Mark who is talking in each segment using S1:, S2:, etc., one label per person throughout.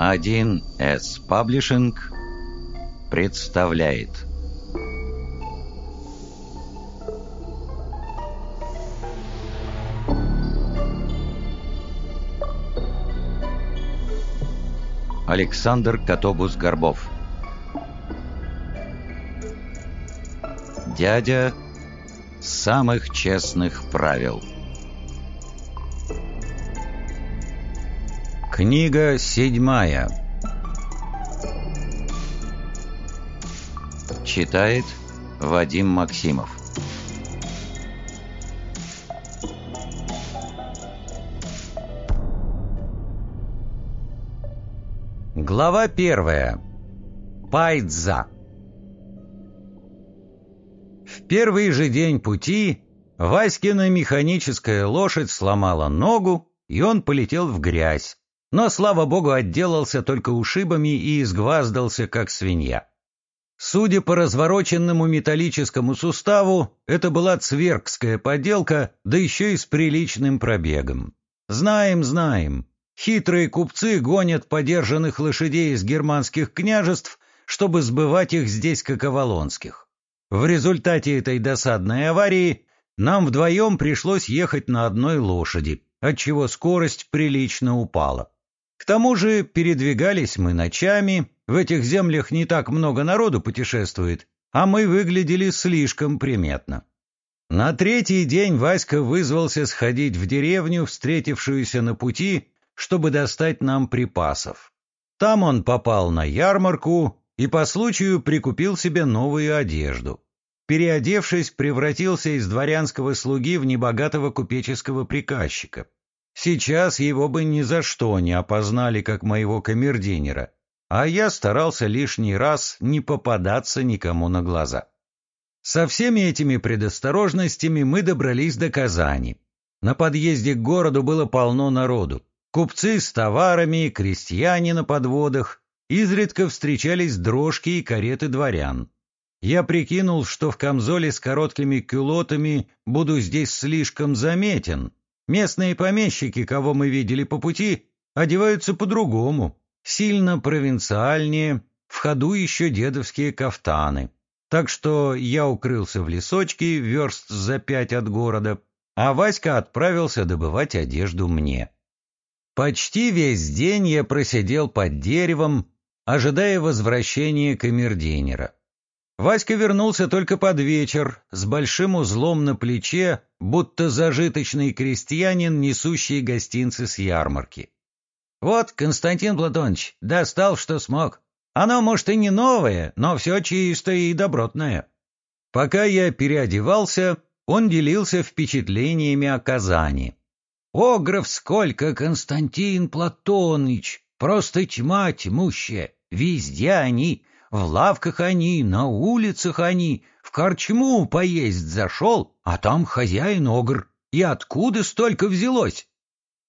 S1: 1С Publishing представляет. Александр Котобус-Горбов Дядя самых честных правил Книга седьмая. Читает Вадим Максимов. Глава первая. Пайдза. В первый же день пути Васькина механическая лошадь сломала ногу, и он полетел в грязь, но, слава богу, отделался только ушибами и изгваздался, как свинья. Судя по развороченному металлическому суставу, это была цверкская поделка, да еще и с приличным пробегом. Знаем, знаем. Хитрые купцы гонят подержанных лошадей из германских княжеств, чтобы сбывать их здесь, как авалонских. В результате этой досадной аварии нам вдвоем пришлось ехать на одной лошади, отчего скорость прилично упала. К тому же передвигались мы ночами, в этих землях не так много народу путешествует, а мы выглядели слишком приметно. На третий день Васька вызвался сходить в деревню, встретившуюся на пути, чтобы достать нам припасов. Там он попал на ярмарку и по случаю прикупил себе новую одежду. Переодевшись, превратился из дворянского слуги в небогатого купеческого приказчика. Сейчас его бы ни за что не опознали как моего камердинера, а я старался лишний раз не попадаться никому на глаза. Со всеми этими предосторожностями мы добрались до Казани. На подъезде к городу было полно народу. Купцы с товарами, крестьяне на подводах, изредка встречались дрожки и кареты дворян. Я прикинул, что в камзоле с короткими кюлотами буду здесь слишком заметен, Местные помещики, кого мы видели по пути, одеваются по-другому, сильно провинциальнее, в ходу еще дедовские кафтаны. Так что я укрылся в лесочке, верст за пять от города, а Васька отправился добывать одежду мне. Почти весь день я просидел под деревом, ожидая возвращения камердинера. Васька вернулся только под вечер, с большим узлом на плече, будто зажиточный крестьянин, несущий гостинцы с ярмарки. «Вот, Константин Платонович, достал, что смог. Оно, может, и не новое, но все чистое и добротное». Пока я переодевался, он делился впечатлениями о Казани. «Огров сколько, Константин Платоныч! Просто тьма тьмущая! Везде они, в лавках они, на улицах они, в корчму поесть зашел, а там хозяин огр. И откуда столько взялось?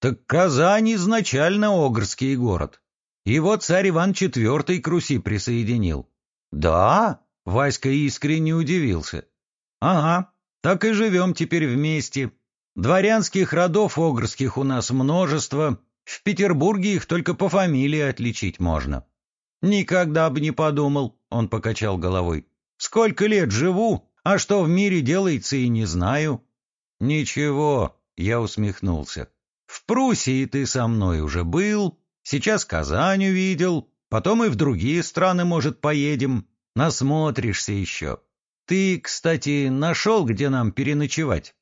S1: Так Казань изначально огрский город. Его царь Иван IV к Руси присоединил. Да? Васька искренне удивился. Ага, так и живем теперь вместе. Дворянских родов огрских у нас множество. В Петербурге их только по фамилии отличить можно. «Никогда бы не подумал», — он покачал головой. «Сколько лет живу, а что в мире делается и не знаю». «Ничего», — я усмехнулся. «В Пруссии ты со мной уже был, сейчас Казань увидел, потом и в другие страны, может, поедем. Насмотришься еще. Ты, кстати, нашел, где нам переночевать?»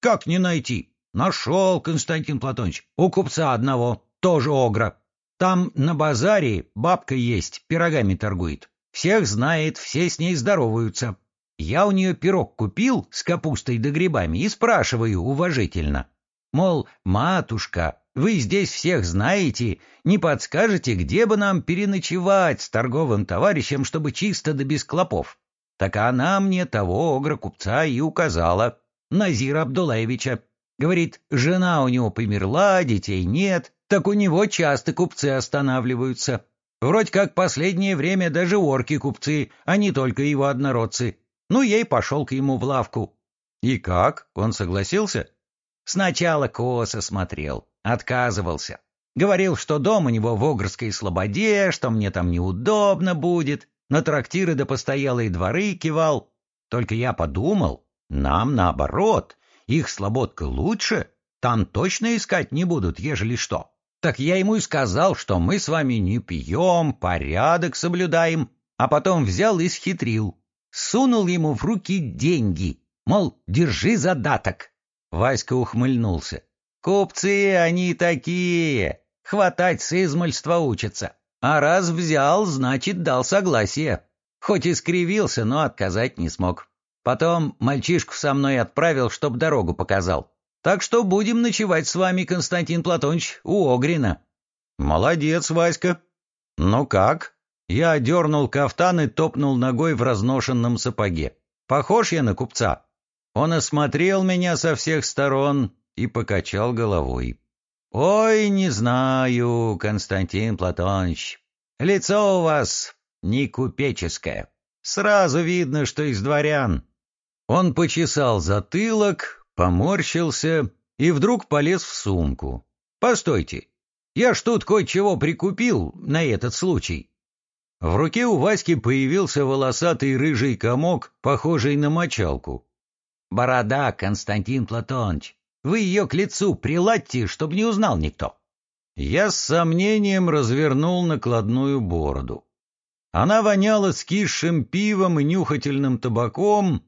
S1: «Как не найти?» «Нашел, Константин Платонович, у купца одного, тоже огра. Там на базаре бабка есть, пирогами торгует. Всех знает, все с ней здороваются. Я у нее пирог купил с капустой да грибами и спрашиваю уважительно. Мол, матушка, вы здесь всех знаете, не подскажете, где бы нам переночевать с торговым товарищем, чтобы чисто да без клопов? Так она мне того огра-купца и указала, Назира Абдулаевича. Говорит, жена у него померла, детей нет, так у него часто купцы останавливаются. Вроде как последнее время даже орки-купцы, а не только его однородцы. Ну, и пошел к ему в лавку. И как? Он согласился? Сначала косо смотрел, отказывался. Говорил, что дом у него в Огрской слободе, что мне там неудобно будет, на трактиры да постоялые дворы кивал. Только я подумал, нам наоборот, их слободка лучше, там точно искать не будут, ежели что. Так я ему и сказал, что мы с вами не пьем, порядок соблюдаем, а потом взял и схитрил. Сунул ему в руки деньги, мол, держи задаток. Васька ухмыльнулся. Купцы они такие, хватать с измольства учатся. А раз взял, значит, дал согласие. Хоть и скривился, но отказать не смог. Потом мальчишку со мной отправил, чтоб дорогу показал. Так что будем ночевать с вами, Константин Платонович, у Огрина. Молодец, Васька. Ну как? Я одернул кафтан и топнул ногой в разношенном сапоге. Похож я на купца? Он осмотрел меня со всех сторон и покачал головой. «Ой, не знаю, Константин Платонович. Лицо у вас не купеческое. Сразу видно, что из дворян». Он почесал затылок, поморщился и вдруг полез в сумку. «Постойте, я ж тут кое-чего прикупил на этот случай». В руке у Васьки появился волосатый рыжий комок, похожий на мочалку. «Борода, Константин Платонович, вы ее к лицу приладьте, чтобы не узнал никто». Я с сомнением развернул накладную бороду. Она воняла скисшим пивом и нюхательным табаком,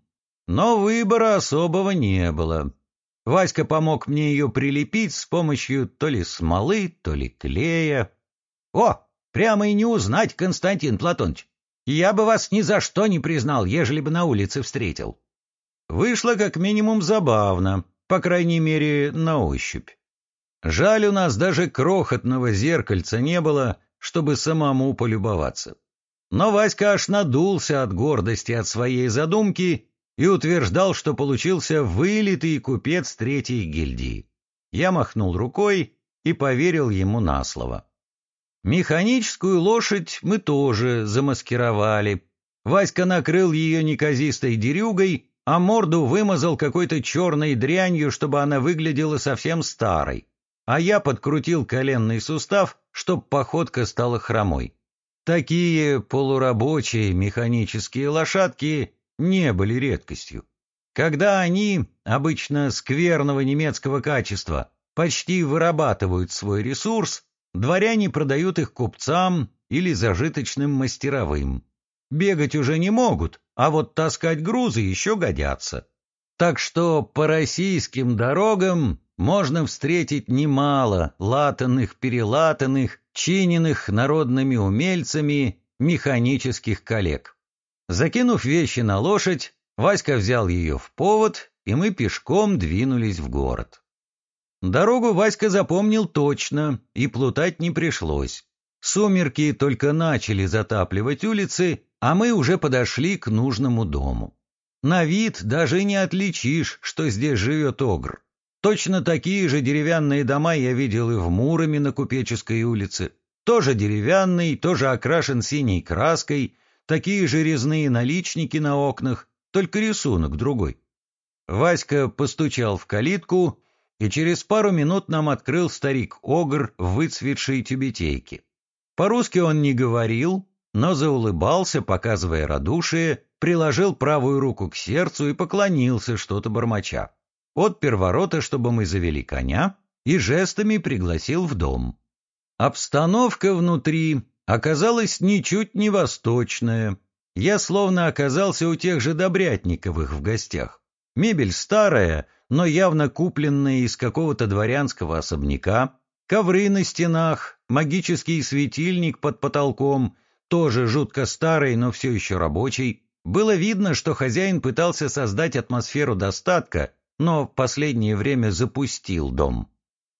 S1: но выбора особого не было. Васька помог мне ее прилепить с помощью то ли смолы, то ли клея. О, прямо и не узнать, Константин Платонович. Я бы вас ни за что не признал, ежели бы на улице встретил. Вышло как минимум забавно, по крайней мере, на ощупь. Жаль, у нас даже крохотного зеркальца не было, чтобы самому полюбоваться. Но Васька аж надулся от гордости от своей задумки и утверждал, что получился вылитый купец третьей гильдии. Я махнул рукой и поверил ему на слово. Механическую лошадь мы тоже замаскировали. Васька накрыл ее неказистой дерюгой, а морду вымазал какой-то черной дрянью, чтобы она выглядела совсем старой. А я подкрутил коленный сустав, чтоб походка стала хромой. Такие полурабочие механические лошадки не были редкостью. Когда они, обычно скверного немецкого качества, почти вырабатывают свой ресурс, дворяне продают их купцам или зажиточным мастеровым. Бегать уже не могут, а вот таскать грузы еще годятся. Так что по российским дорогам можно встретить немало латанных-перелатанных, чиненных народными умельцами механических коллег. Закинув вещи на лошадь, Васька взял ее в повод, и мы пешком двинулись в город. Дорогу Васька запомнил точно, и плутать не пришлось. Сумерки только начали затапливать улицы, а мы уже подошли к нужному дому. На вид даже не отличишь, что здесь живет Огр. Точно такие же деревянные дома я видел и в Муроме на Купеческой улице. Тоже деревянный, тоже окрашен синей краской, такие же резные наличники на окнах, только рисунок другой. Васька постучал в калитку, и через пару минут нам открыл старик-огр в выцветшей тюбетейке. По-русски он не говорил, но заулыбался, показывая радушие, приложил правую руку к сердцу и поклонился что-то бормоча. Отпер ворота, чтобы мы завели коня, и жестами пригласил в дом. Обстановка внутри оказалась ничуть не восточная. Я словно оказался у тех же Добрятниковых в гостях. Мебель старая, но явно купленная из какого-то дворянского особняка, ковры на стенах, магический светильник под потолком, тоже жутко старый, но все еще рабочий. Было видно, что хозяин пытался создать атмосферу достатка, но в последнее время запустил дом.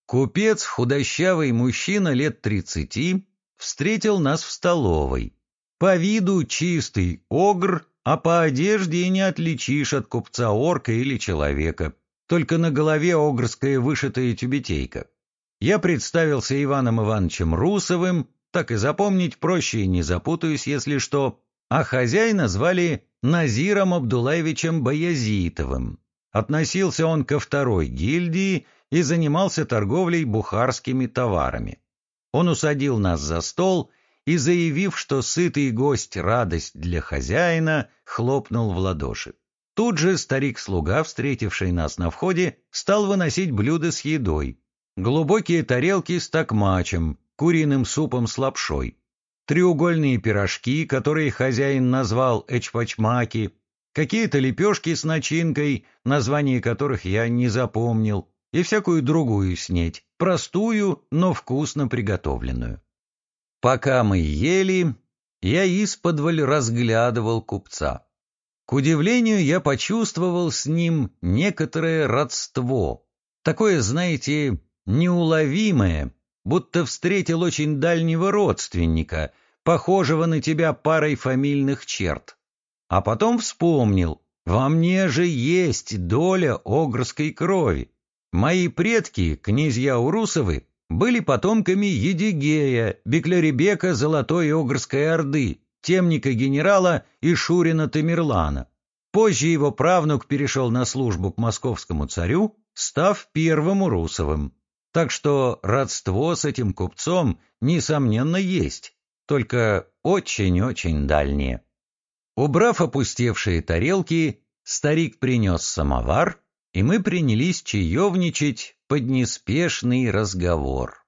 S1: Купец, худощавый мужчина лет тридцати, встретил нас в столовой. По виду чистый огр, а по одежде не отличишь от купца-орка или человека. Только на голове огрская вышитая тюбетейка. Я представился Иваном Ивановичем Русовым, так и запомнить проще и не запутаюсь, если что, а хозяина звали Назиром Абдулаевичем Баязитовым. Относился он ко второй гильдии и занимался торговлей бухарскими товарами. Он усадил нас за стол и, заявив, что сытый гость — радость для хозяина, хлопнул в ладоши. Тут же старик-слуга, встретивший нас на входе, стал выносить блюда с едой. Глубокие тарелки с такмачем, куриным супом с лапшой, треугольные пирожки, которые хозяин назвал эчпачмаки, какие-то лепешки с начинкой, название которых я не запомнил, и всякую другую снеть, простую, но вкусно приготовленную. Пока мы ели, я исподволь разглядывал купца. К удивлению, я почувствовал с ним некоторое родство, такое, знаете, неуловимое, будто встретил очень дальнего родственника, похожего на тебя парой фамильных черт. А потом вспомнил, во мне же есть доля огрской крови. Мои предки, князья Урусовы, были потомками Едигея, Бекляребека Золотой Огрской Орды, темника генерала и Шурина Тамерлана. Позже его правнук перешел на службу к московскому царю, став первым Урусовым. Так что родство с этим купцом, несомненно, есть, только очень-очень дальнее. Убрав опустевшие тарелки, старик принес самовар, и мы принялись чаевничать под неспешный разговор.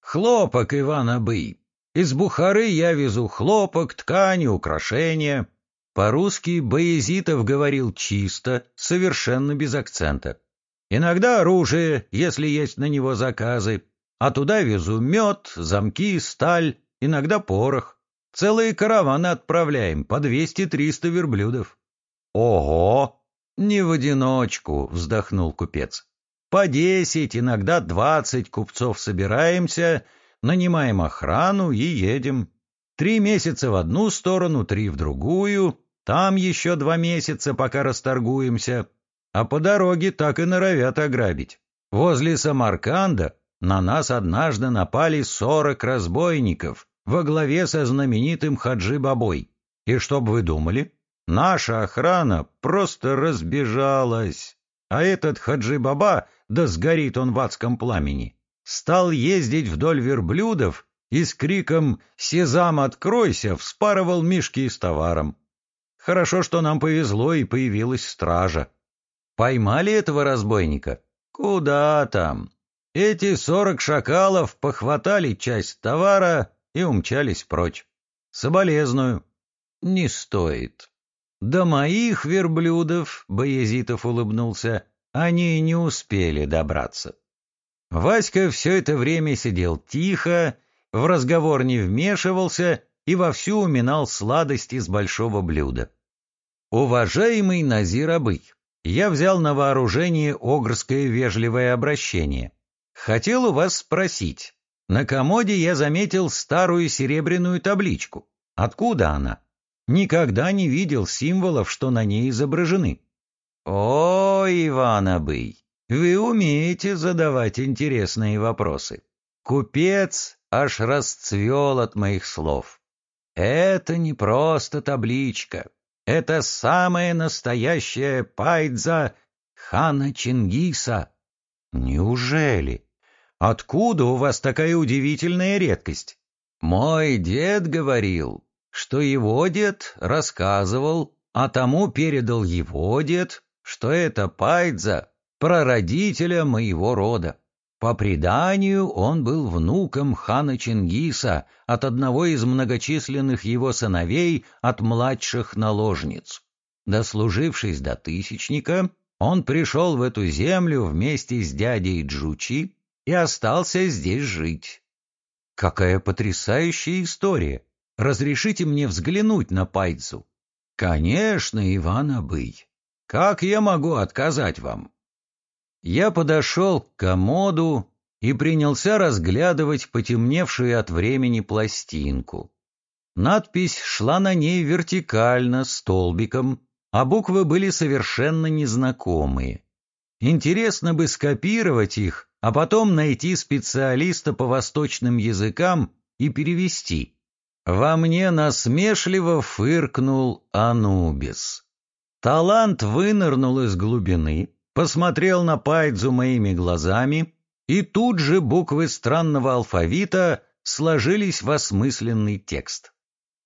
S1: «Хлопок, Иван Абый! Из Бухары я везу хлопок, ткани, украшения». По-русски Боязитов говорил чисто, совершенно без акцента. Иногда оружие, если есть на него заказы, а туда везу мед, замки, сталь, иногда порох. Целые караваны отправляем, по двести-триста верблюдов. — Ого! Не в одиночку, — вздохнул купец. По десять, иногда двадцать купцов собираемся, нанимаем охрану и едем. Три месяца в одну сторону, три в другую, там еще два месяца, пока расторгуемся, а по дороге так и норовят ограбить. Возле Самарканда на нас однажды напали сорок разбойников во главе со знаменитым Хаджи Бабой. И что бы вы думали? Наша охрана просто разбежалась. А этот Хаджи Баба, да сгорит он в адском пламени, стал ездить вдоль верблюдов и с криком «Сезам, откройся!» вспарывал мешки с товаром. Хорошо, что нам повезло и появилась стража. Поймали этого разбойника? Куда там? Эти сорок шакалов похватали часть товара и умчались прочь. Соболезную. Не стоит. До моих верблюдов, Боязитов улыбнулся, они не успели добраться. Васька все это время сидел тихо, в разговор не вмешивался и вовсю уминал сладости с большого блюда. «Уважаемый Назир Абый, я взял на вооружение огрское вежливое обращение. Хотел у вас спросить, на комоде я заметил старую серебряную табличку. Откуда она? Никогда не видел символов, что на ней изображены. О, Иван Абый, вы умеете задавать интересные вопросы. Купец аж расцвел от моих слов. Это не просто табличка. Это самая настоящая пайдза хана Чингиса. Неужели? Откуда у вас такая удивительная редкость? Мой дед говорил, что его дед рассказывал, а тому передал его дед, что это пайдза прародителя моего рода. По преданию, он был внуком хана Чингиса от одного из многочисленных его сыновей от младших наложниц. Дослужившись до тысячника, он пришел в эту землю вместе с дядей Джучи и остался здесь жить. Какая потрясающая история! Разрешите мне взглянуть на Пайдзу? Конечно, Иван Абый. Как я могу отказать вам? Я подошел к комоду и принялся разглядывать потемневшую от времени пластинку. Надпись шла на ней вертикально, столбиком, а буквы были совершенно незнакомые. Интересно бы скопировать их, а потом найти специалиста по восточным языкам и перевести. Во мне насмешливо фыркнул Анубис. Талант вынырнул из глубины, посмотрел на Пайдзу моими глазами и тут же буквы странного алфавита сложились в осмысленный текст.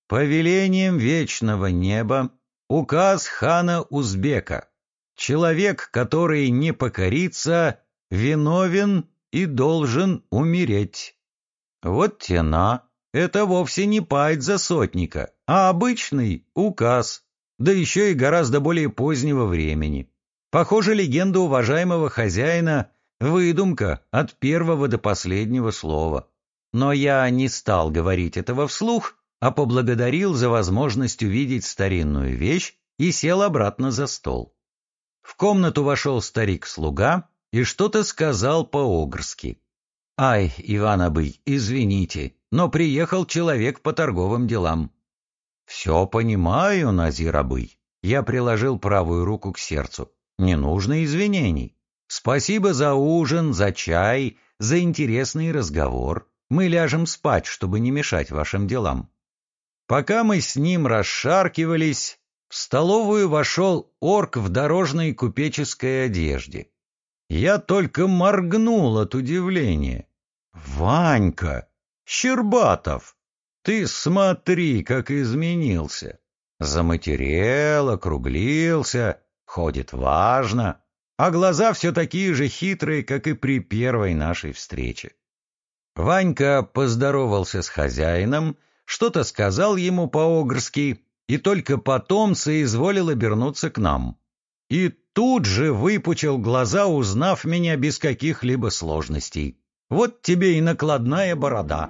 S1: По велениям вечного неба указ хана Узбека. Человек, который не покорится, виновен и должен умереть. Вот тена. Это вовсе не пайт за сотника, а обычный указ, да еще и гораздо более позднего времени. Похоже, легенда уважаемого хозяина — выдумка от первого до последнего слова. Но я не стал говорить этого вслух, а поблагодарил за возможность увидеть старинную вещь и сел обратно за стол. В комнату вошел старик-слуга и что-то сказал по-огрски. «Ай, Иван извините, но приехал человек по торговым делам». «Все понимаю, Назир Абый». Я приложил правую руку к сердцу. «Не нужно извинений. Спасибо за ужин, за чай, за интересный разговор. Мы ляжем спать, чтобы не мешать вашим делам». Пока мы с ним расшаркивались, в столовую вошел орк в дорожной купеческой одежде. Я только моргнул от удивления. «Ванька! Щербатов! Ты смотри, как изменился! Заматерел, округлился, ходит важно, а глаза все такие же хитрые, как и при первой нашей встрече». Ванька поздоровался с хозяином, что-то сказал ему по-огрски и только потом соизволил обернуться к нам и тут же выпучил глаза, узнав меня без каких-либо сложностей. Вот тебе и накладная борода.